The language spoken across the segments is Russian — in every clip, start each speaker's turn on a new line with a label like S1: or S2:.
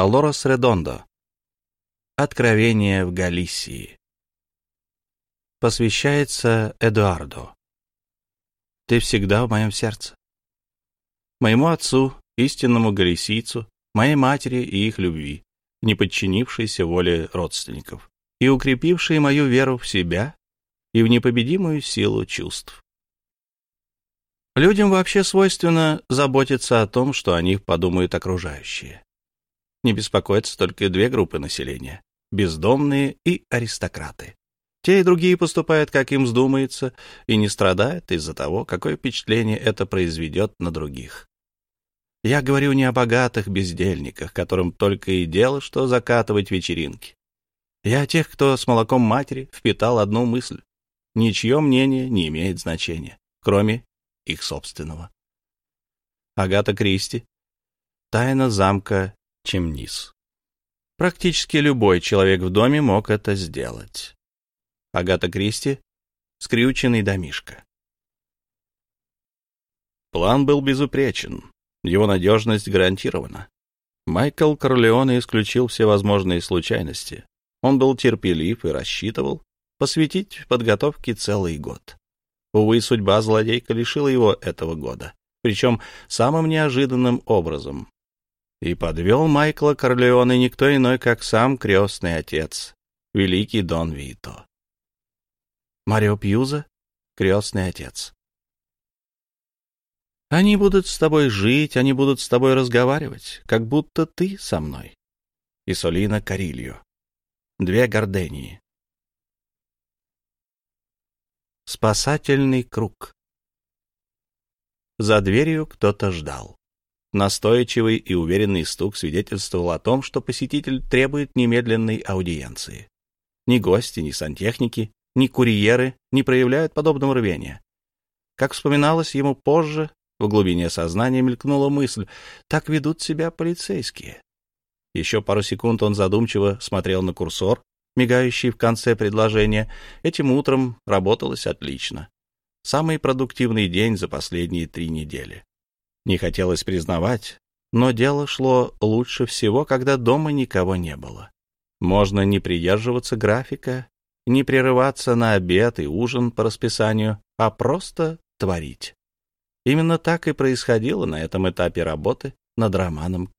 S1: Долорес Редондо. Откровение в Галисии. Посвящается Эдуарду. Ты всегда в моем сердце. Моему отцу, истинному галисийцу, моей матери и их любви, не подчинившейся воле родственников, и укрепившей мою веру в себя и в непобедимую силу чувств. Людям вообще свойственно заботиться о том, что о них подумают окружающие. Не беспокоятся только две группы населения — бездомные и аристократы. Те и другие поступают, как им вздумается, и не страдают из-за того, какое впечатление это произведет на других. Я говорю не о богатых бездельниках, которым только и дело, что закатывать вечеринки. Я о тех, кто с молоком матери впитал одну мысль. Ничье мнение не имеет значения, кроме их собственного. Агата Кристи. Тайна замка Чемнис. Практически любой человек в доме мог это сделать. Агата Кристи. Скрюченный домишка. План был безупречен. Его надежность гарантирована. Майкл Корлеоне исключил все возможные случайности. Он был терпелив и рассчитывал посвятить подготовке целый год. Увы, судьба злодейка лишила его этого года, причем самым неожиданным образом. И подвел Майкла Корлеоне никто иной, как сам крестный отец, великий Дон Вито. Марио Пьюза — крестный отец. Они будут с тобой жить, они будут с тобой разговаривать, как будто ты со мной. Исолина Карильо. Две гордении. Спасательный круг. За дверью кто-то ждал. Настойчивый и уверенный стук свидетельствовал о том, что посетитель требует немедленной аудиенции. Ни гости, ни сантехники, ни курьеры не проявляют подобного рвения. Как вспоминалось ему позже, в глубине сознания мелькнула мысль, так ведут себя полицейские. Еще пару секунд он задумчиво смотрел на курсор, мигающий в конце предложения. Этим утром работалось отлично. Самый продуктивный день за последние три недели. Не хотелось признавать, но дело шло лучше всего, когда дома никого не было. Можно не придерживаться графика, не прерываться на обед и ужин по расписанию, а просто творить. Именно так и происходило на этом этапе работы над романом.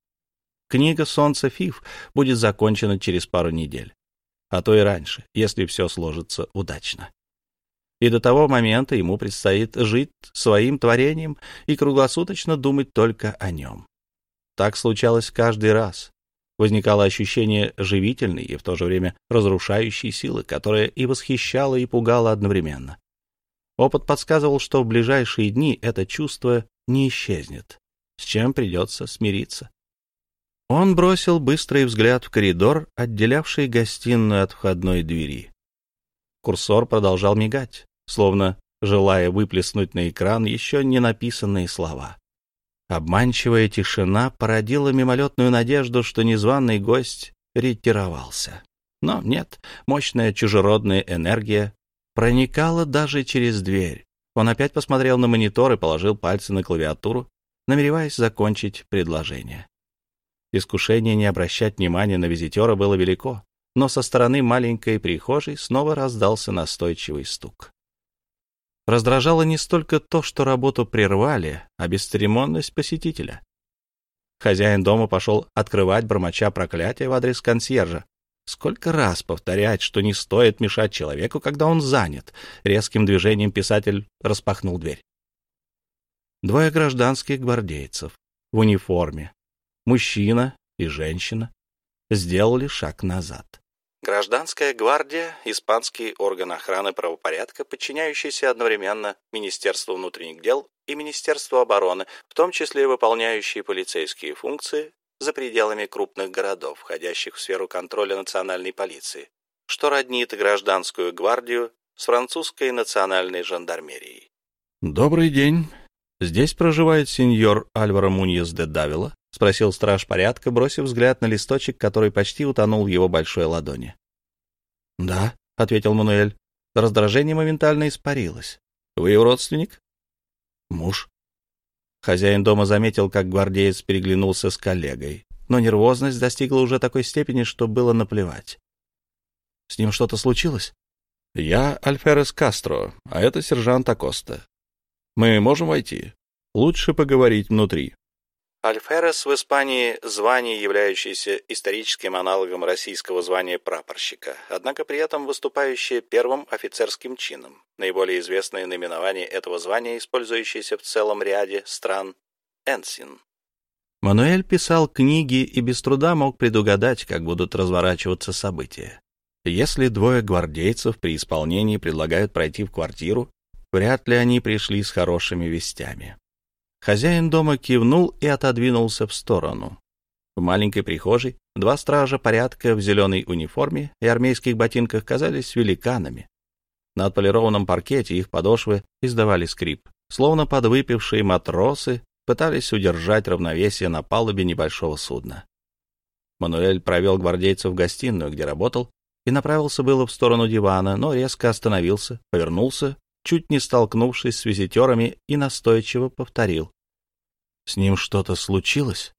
S1: Книга «Солнце Фиф» будет закончена через пару недель, а то и раньше, если все сложится удачно. И до того момента ему предстоит жить своим творением и круглосуточно думать только о нем. Так случалось каждый раз. Возникало ощущение живительной и в то же время разрушающей силы, которая и восхищала, и пугала одновременно. Опыт подсказывал, что в ближайшие дни это чувство не исчезнет, с чем придется смириться. Он бросил быстрый взгляд в коридор, отделявший гостиную от входной двери. Курсор продолжал мигать, словно желая выплеснуть на экран еще не написанные слова. Обманчивая тишина породила мимолетную надежду, что незваный гость ретировался. Но нет, мощная чужеродная энергия проникала даже через дверь. Он опять посмотрел на монитор и положил пальцы на клавиатуру, намереваясь закончить предложение. Искушение не обращать внимания на визитера было велико, но со стороны маленькой прихожей снова раздался настойчивый стук. Раздражало не столько то, что работу прервали, а бесцеремонность посетителя. Хозяин дома пошел открывать, бормоча проклятия в адрес консьержа, Сколько раз повторять, что не стоит мешать человеку, когда он занят? Резким движением писатель распахнул дверь. Двое гражданских гвардейцев в униформе, мужчина и женщина, сделали шаг назад. Гражданская гвардия — испанский орган охраны правопорядка, подчиняющийся одновременно Министерству внутренних дел и Министерству обороны, в том числе выполняющий полицейские функции за пределами крупных городов, входящих в сферу контроля национальной полиции, что роднит гражданскую гвардию с французской национальной жандармерией. «Добрый день. Здесь проживает сеньор Альваро Муньес де Давила?» — спросил страж порядка, бросив взгляд на листочек, который почти утонул в его большой ладони. «Да», — ответил Мануэль. Раздражение моментально испарилось. «Вы его родственник?» «Муж». Хозяин дома заметил, как гвардеец переглянулся с коллегой. но нервозность достигла уже такой степени, что было наплевать. «С ним что-то случилось?» «Я Альферес Кастро, а это сержант Акоста. Мы можем войти? Лучше поговорить внутри». Альферес в Испании – звание, являющееся историческим аналогом российского звания прапорщика, однако при этом выступающее первым офицерским чином. Наиболее известное наименование этого звания, использующееся в целом ряде стран – энсин. Мануэль писал книги и без труда мог предугадать, как будут разворачиваться события. Если двое гвардейцев при исполнении предлагают пройти в квартиру, вряд ли они пришли с хорошими вестями. Хозяин дома кивнул и отодвинулся в сторону. В маленькой прихожей два стража порядка в зеленой униформе и армейских ботинках казались великанами. На отполированном паркете их подошвы издавали скрип, словно подвыпившие матросы пытались удержать равновесие на палубе небольшого судна. Мануэль провел гвардейцев в гостиную, где работал, и направился было в сторону дивана, но резко остановился, повернулся чуть не столкнувшись с визитерами, и настойчиво повторил. «С ним что-то случилось?»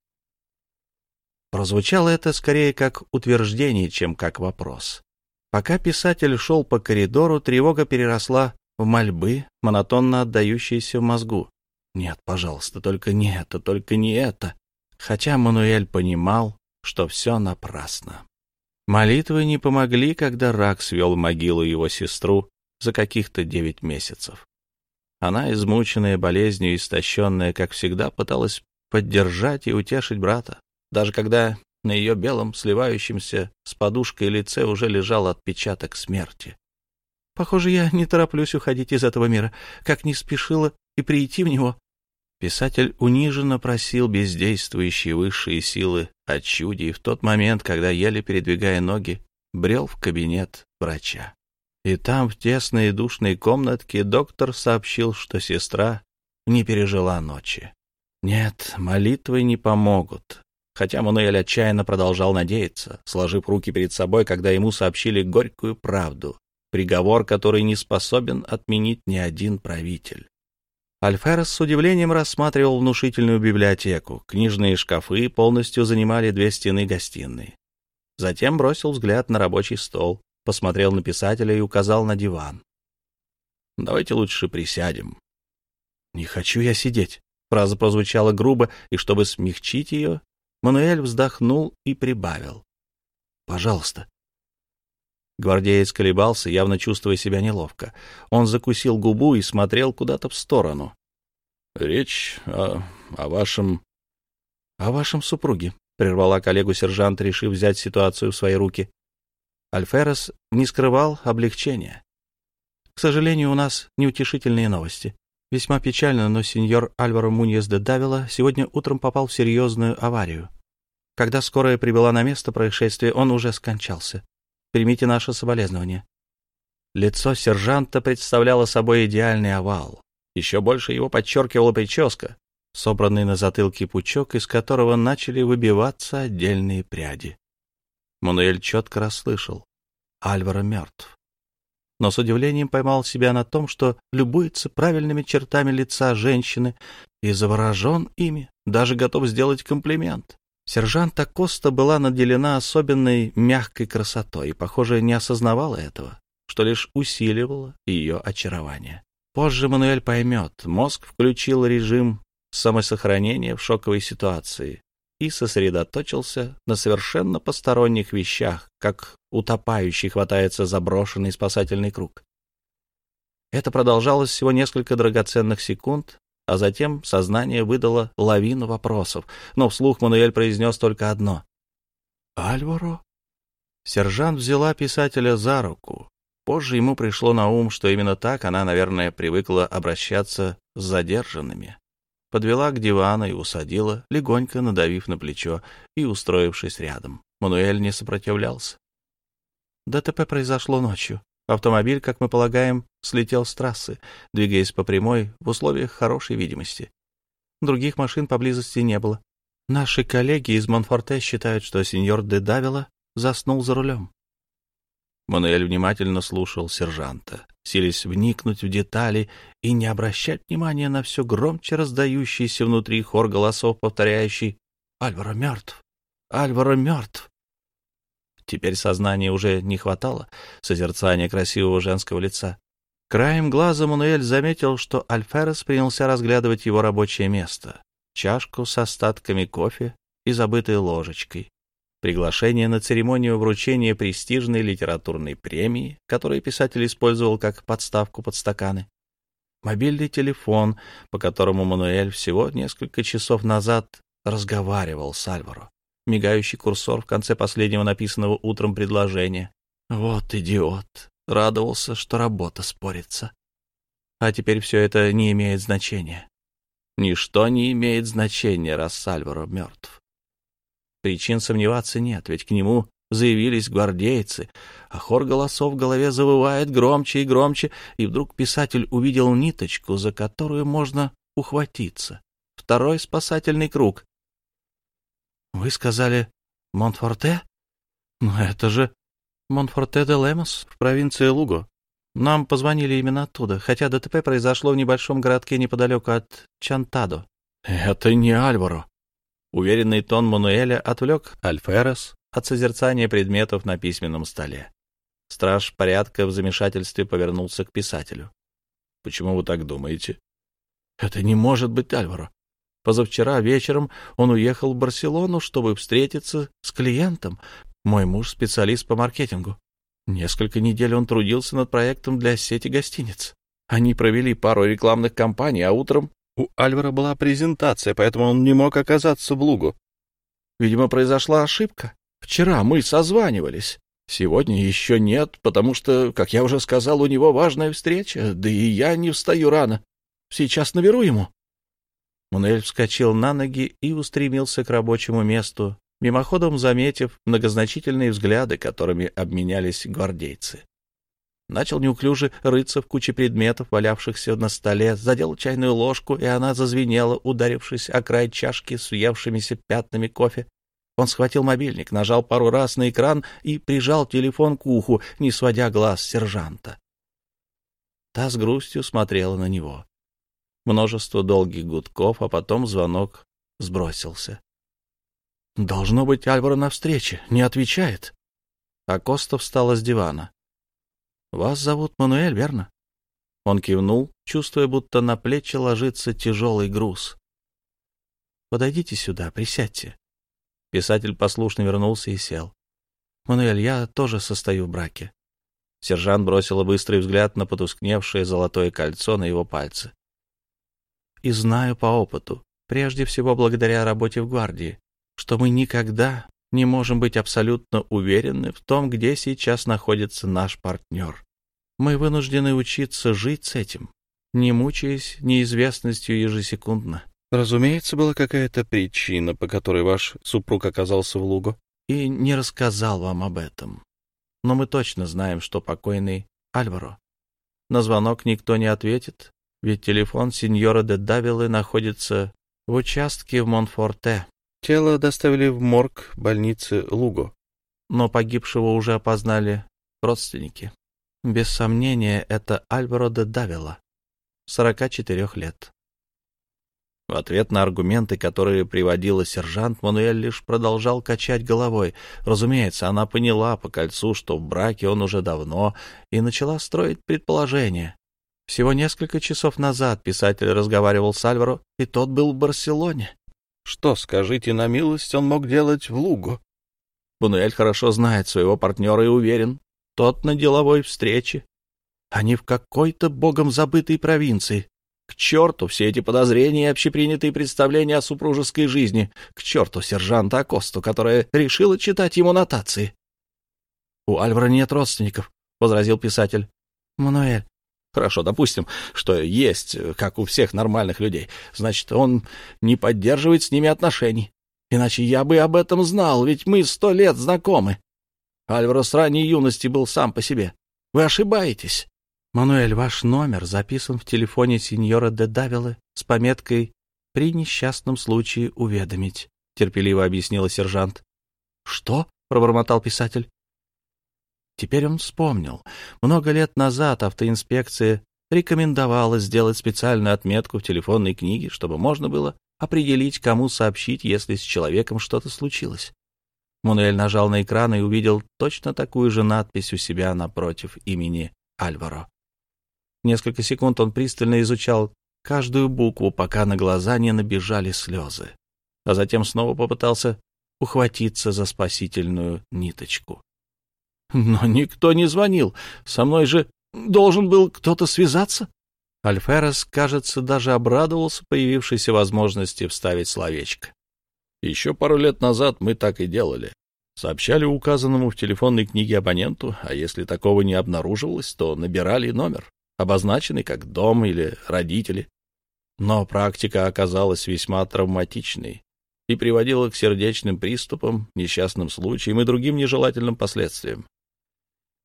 S1: Прозвучало это скорее как утверждение, чем как вопрос. Пока писатель шел по коридору, тревога переросла в мольбы, монотонно отдающиеся в мозгу. «Нет, пожалуйста, только не это, только не это!» Хотя Мануэль понимал, что все напрасно. Молитвы не помогли, когда рак свел могилу его сестру за каких-то девять месяцев. Она, измученная болезнью и истощенная, как всегда, пыталась поддержать и утешить брата, даже когда на ее белом, сливающемся с подушкой лице уже лежал отпечаток смерти. «Похоже, я не тороплюсь уходить из этого мира, как не спешила и прийти в него». Писатель униженно просил бездействующие высшие силы о чуде и в тот момент, когда, еле передвигая ноги, брел в кабинет врача. И там, в тесной и душной комнатке, доктор сообщил, что сестра не пережила ночи. Нет, молитвы не помогут. Хотя Мануэль отчаянно продолжал надеяться, сложив руки перед собой, когда ему сообщили горькую правду, приговор, который не способен отменить ни один правитель. Альферес с удивлением рассматривал внушительную библиотеку. Книжные шкафы полностью занимали две стены гостиной. Затем бросил взгляд на рабочий стол, посмотрел на писателя и указал на диван. «Давайте лучше присядем». «Не хочу я сидеть». Фраза прозвучала грубо, и чтобы смягчить ее, Мануэль вздохнул и прибавил. «Пожалуйста». Гвардеец колебался, явно чувствуя себя неловко. Он закусил губу и смотрел куда-то в сторону. «Речь о, о вашем...» «О вашем супруге», — прервала коллегу сержант, решив взять ситуацию в свои руки. Альферес не скрывал облегчения. К сожалению, у нас неутешительные новости. Весьма печально, но сеньор Альваро Муньес де Давила сегодня утром попал в серьезную аварию. Когда скорая прибыла на место происшествия, он уже скончался. Примите наше соболезнование. Лицо сержанта представляло собой идеальный овал. Еще больше его подчеркивала прическа, собранный на затылке пучок, из которого начали выбиваться отдельные пряди. Мануэль четко расслышал. Альваро мертв. Но с удивлением поймал себя на том, что любуется правильными чертами лица женщины и заворожен ими, даже готов сделать комплимент. Сержант Акоста была наделена особенной мягкой красотой и, похоже, не осознавала этого, что лишь усиливало ее очарование. Позже Мануэль поймет, мозг включил режим самосохранения в шоковой ситуации, и сосредоточился на совершенно посторонних вещах, как утопающий хватается за брошенный спасательный круг. Это продолжалось всего несколько драгоценных секунд, а затем сознание выдало лавину вопросов, но вслух Мануэль произнес только одно. «Альваро?» Сержант взяла писателя за руку. Позже ему пришло на ум, что именно так она, наверное, привыкла обращаться с задержанными подвела к дивану и усадила, легонько надавив на плечо и устроившись рядом. Мануэль не сопротивлялся. ДТП произошло ночью. Автомобиль, как мы полагаем, слетел с трассы, двигаясь по прямой в условиях хорошей видимости. Других машин поблизости не было. Наши коллеги из Монфорте считают, что сеньор де Давила заснул за рулем. Мануэль внимательно слушал сержанта, силясь вникнуть в детали и не обращать внимания на все громче раздающийся внутри хор голосов, повторяющий «Альваро мертв! Альваро мертв. Теперь сознания уже не хватало созерцания красивого женского лица. Краем глаза Мануэль заметил, что Альферес принялся разглядывать его рабочее место, чашку с остатками кофе и забытой ложечкой, приглашение на церемонию вручения престижной литературной премии, которую писатель использовал как подставку под стаканы, мобильный телефон, по которому Мануэль всего несколько часов назад разговаривал с Альваро, мигающий курсор в конце последнего написанного утром предложения. Вот идиот! Радовался, что работа спорится. А теперь все это не имеет значения. Ничто не имеет значения, раз Сальваро мертв. Причин сомневаться нет, ведь к нему заявились гвардейцы, а хор голосов в голове завывает громче и громче, и вдруг писатель увидел ниточку, за которую можно ухватиться. Второй спасательный круг. «Вы сказали Монфорте? Но это же Монфорте де Лемос в провинции Луго. Нам позвонили именно оттуда, хотя ДТП произошло в небольшом городке неподалеку от Чантадо. Это не Альваро. Уверенный тон Мануэля отвлек Альферес от созерцания предметов на письменном столе. Страж порядка в замешательстве повернулся к писателю. — Почему вы так думаете? — Это не может быть Альваро. Позавчера вечером он уехал в Барселону, чтобы встретиться с клиентом, мой муж — специалист по маркетингу. Несколько недель он трудился над проектом для сети гостиниц. Они провели пару рекламных кампаний, а утром у Альвара была презентация, поэтому он не мог оказаться в Лугу. Видимо, произошла ошибка. Вчера мы созванивались. Сегодня еще нет, потому что, как я уже сказал, у него важная встреча, да и я не встаю рано. Сейчас наберу ему. Мунель вскочил на ноги и устремился к рабочему месту, мимоходом заметив многозначительные взгляды, которыми обменялись гвардейцы. Начал неуклюже рыться в куче предметов, валявшихся на столе, задел чайную ложку, и она зазвенела, ударившись о край чашки с въевшимися пятнами кофе. Он схватил мобильник, нажал пару раз на экран и прижал телефон к уху, не сводя глаз сержанта. Та с грустью смотрела на него. Множество долгих гудков, а потом звонок сбросился. Должно быть, Альваро на встрече, не отвечает. А Коста встала с дивана. Вас зовут Мануэль, верно? Он кивнул, чувствуя, будто на плечи ложится тяжелый груз. Подойдите сюда, присядьте. Писатель послушно вернулся и сел. Мануэль, я тоже состою в браке. Сержант бросила быстрый взгляд на потускневшее золотое кольцо на его пальце. И знаю по опыту, прежде всего благодаря работе в гвардии, что мы никогда не можем быть абсолютно уверены в том, где сейчас находится наш партнер. Мы вынуждены учиться жить с этим, не мучаясь неизвестностью ежесекундно. Разумеется, была какая-то причина, по которой ваш супруг оказался в Лугу, и не рассказал вам об этом. Но мы точно знаем, что покойный Альваро. На звонок никто не ответит, ведь телефон сеньора де Давилы находится в участке в Монфорте, Тело доставили в морг больницы Луго, но погибшего уже опознали родственники. Без сомнения, это Альваро де Давила, 44 лет. В ответ на аргументы, которые приводила сержант, Мануэль лишь продолжал качать головой. Разумеется, она поняла по кольцу, что в браке он уже давно, и начала строить предположения. Всего несколько часов назад писатель разговаривал с Альваро, и тот был в Барселоне. Что, скажите на милость, он мог делать в Лугу? Бунуэль хорошо знает своего партнера и уверен, тот на деловой встрече. Они в какой-то богом забытой провинции. К черту все эти подозрения и общепринятые представления о супружеской жизни. К черту сержанта Акосту, которая решила читать ему нотации. — У Альвара нет родственников, — возразил писатель. — Мануэль, Хорошо, допустим, что есть, как у всех нормальных людей. Значит, он не поддерживает с ними отношений. Иначе я бы об этом знал, ведь мы сто лет знакомы. Альваро с ранней юности был сам по себе. Вы ошибаетесь. Мануэль, ваш номер записан в телефоне сеньора де Давилы с пометкой «При несчастном случае уведомить», — терпеливо объяснила сержант. «Что?» — пробормотал писатель. Теперь он вспомнил. Много лет назад автоинспекция рекомендовала сделать специальную отметку в телефонной книге, чтобы можно было определить, кому сообщить, если с человеком что-то случилось. Мануэль нажал на экран и увидел точно такую же надпись у себя напротив имени Альваро. Несколько секунд он пристально изучал каждую букву, пока на глаза не набежали слезы, а затем снова попытался ухватиться за спасительную ниточку. «Но никто не звонил. Со мной же должен был кто-то связаться?» Альферес, кажется, даже обрадовался появившейся возможности вставить словечко. Еще пару лет назад мы так и делали. Сообщали указанному в телефонной книге абоненту, а если такого не обнаруживалось, то набирали номер, обозначенный как дом или родители. Но практика оказалась весьма травматичной и приводила к сердечным приступам, несчастным случаям и другим нежелательным последствиям.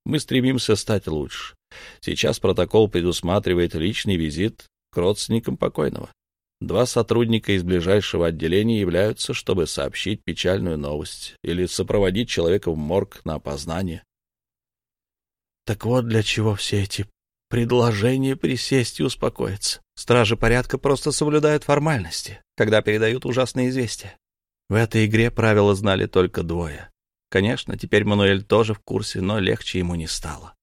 S1: Мы стремимся стать лучше. Сейчас протокол предусматривает личный визит к родственникам покойного. Два сотрудника из ближайшего отделения являются, чтобы сообщить печальную новость или сопроводить человека в морг на опознание. Так вот для чего все эти предложения присесть и успокоиться. Стражи порядка просто соблюдают формальности, когда передают ужасные известия. В этой игре правила знали только двое. Конечно, теперь Мануэль тоже в курсе, но легче ему не стало.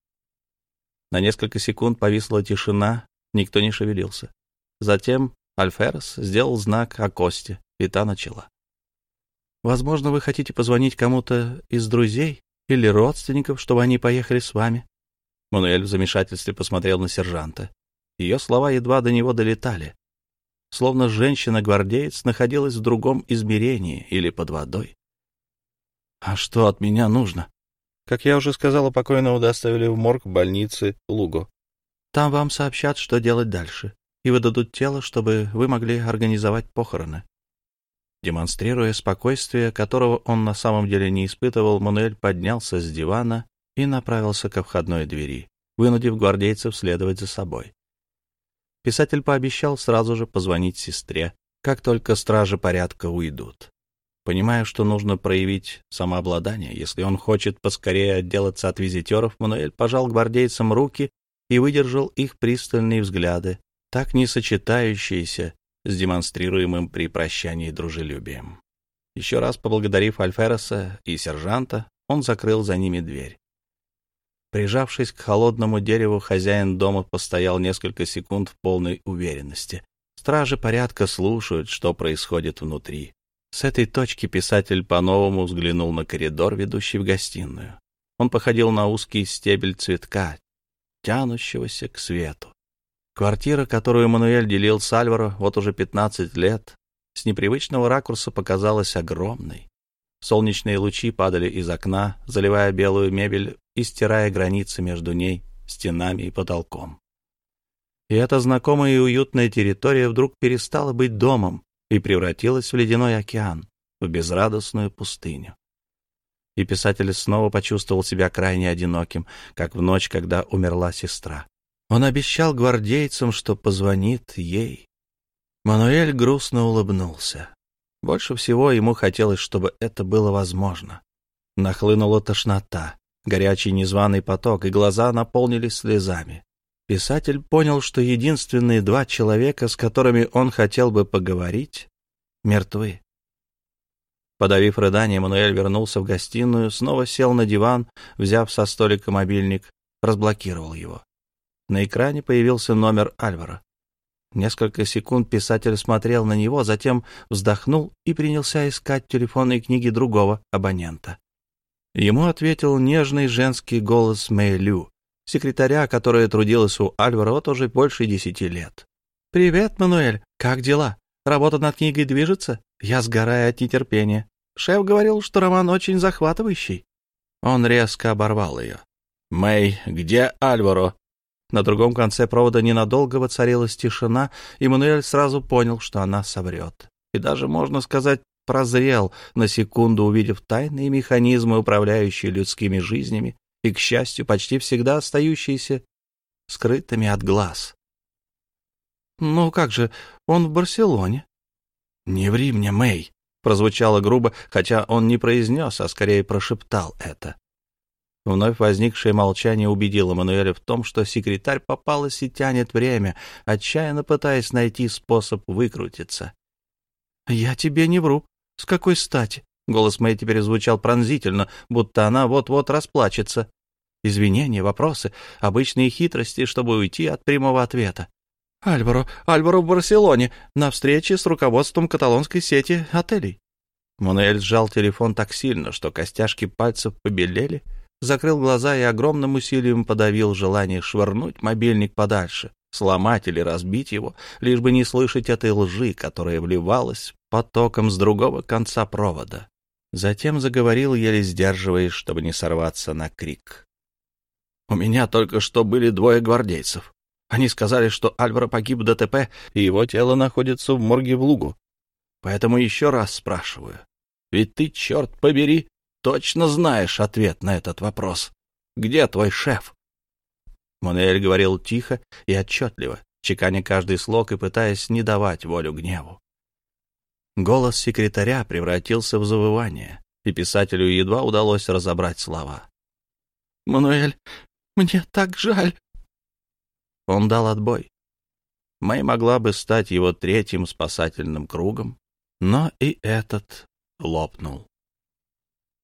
S1: На несколько секунд повисла тишина, никто не шевелился. Затем Альферес сделал знак о кости, и та начала. «Возможно, вы хотите позвонить кому-то из друзей или родственников, чтобы они поехали с вами?» Мануэль в замешательстве посмотрел на сержанта. Ее слова едва до него долетали. Словно женщина-гвардеец находилась в другом измерении или под водой. «А что от меня нужно?» Как я уже сказала, покойного доставили в морг больницы Луго. Там вам сообщат, что делать дальше и выдадут тело, чтобы вы могли организовать похороны. Демонстрируя спокойствие, которого он на самом деле не испытывал, Мануэль поднялся с дивана и направился ко входной двери, вынудив гвардейцев следовать за собой. Писатель пообещал сразу же позвонить сестре, как только стражи порядка уйдут. Понимая, что нужно проявить самообладание, если он хочет поскорее отделаться от визитеров, Мануэль пожал гвардейцам руки и выдержал их пристальные взгляды, так не сочетающиеся с демонстрируемым при прощании дружелюбием. Еще раз поблагодарив Альфереса и сержанта, он закрыл за ними дверь. Прижавшись к холодному дереву, хозяин дома постоял несколько секунд в полной уверенности. Стражи порядка слушают, что происходит внутри. С этой точки писатель по-новому взглянул на коридор, ведущий в гостиную. Он походил на узкий стебель цветка, тянущегося к свету. Квартира, которую Мануэль делил с Альваро вот уже 15 лет, с непривычного ракурса показалась огромной. Солнечные лучи падали из окна, заливая белую мебель и стирая границы между ней, стенами и потолком. И эта знакомая и уютная территория вдруг перестала быть домом и превратилась в ледяной океан, в безрадостную пустыню. И писатель снова почувствовал себя крайне одиноким, как в ночь, когда умерла сестра. Он обещал гвардейцам, что позвонит ей. Мануэль грустно улыбнулся. Больше всего ему хотелось, чтобы это было возможно. Нахлынула тошнота, горячий незваный поток, и глаза наполнились слезами. Писатель понял, что единственные два человека, с которыми он хотел бы поговорить, мертвы. Подавив рыдание, Мануэль вернулся в гостиную, снова сел на диван, взяв со столика мобильник, разблокировал его. На экране появился номер Альвара. Несколько секунд писатель смотрел на него, затем вздохнул и принялся искать телефонные книги другого абонента. Ему ответил нежный женский голос Мэйлю, секретаря, которая трудилась у Альвара вот уже больше десяти лет. «Привет, Мануэль, как дела? Работа над книгой движется? Я сгораю от нетерпения. Шеф говорил, что роман очень захватывающий». Он резко оборвал ее. «Мэй, где Альваро?» На другом конце провода ненадолго воцарилась тишина, и Мануэль сразу понял, что она соврет. И даже, можно сказать, прозрел, на секунду увидев тайные механизмы, управляющие людскими жизнями, и, к счастью, почти всегда остающиеся скрытыми от глаз. «Ну как же, он в Барселоне?» «Не ври мне, Мэй!» — прозвучало грубо, хотя он не произнес, а скорее прошептал это. Вновь возникшее молчание убедило Мануэля в том, что секретарь попалась и тянет время, отчаянно пытаясь найти способ выкрутиться. — Я тебе не вру. С какой стати? Голос Мэй теперь звучал пронзительно, будто она вот-вот расплачется. Извинения, вопросы, обычные хитрости, чтобы уйти от прямого ответа. «Альваро, Альваро в Барселоне, на встрече с руководством каталонской сети отелей». Мануэль сжал телефон так сильно, что костяшки пальцев побелели, закрыл глаза и огромным усилием подавил желание швырнуть мобильник подальше, сломать или разбить его, лишь бы не слышать этой лжи, которая вливалась потоком с другого конца провода. Затем заговорил, еле сдерживаясь, чтобы не сорваться на крик. «У меня только что были двое гвардейцев. Они сказали, что Альваро погиб в ДТП, и его тело находится в морге в Лугу. Поэтому еще раз спрашиваю. Ведь ты, черт побери, точно знаешь ответ на этот вопрос. Где твой шеф?» Мануэль говорил тихо и отчетливо, чеканя каждый слог и пытаясь не давать волю гневу. Голос секретаря превратился в завывание, и писателю едва удалось разобрать слова. «Мануэль, мне так жаль!» Он дал отбой. Мэй могла бы стать его третьим спасательным кругом, но и этот лопнул.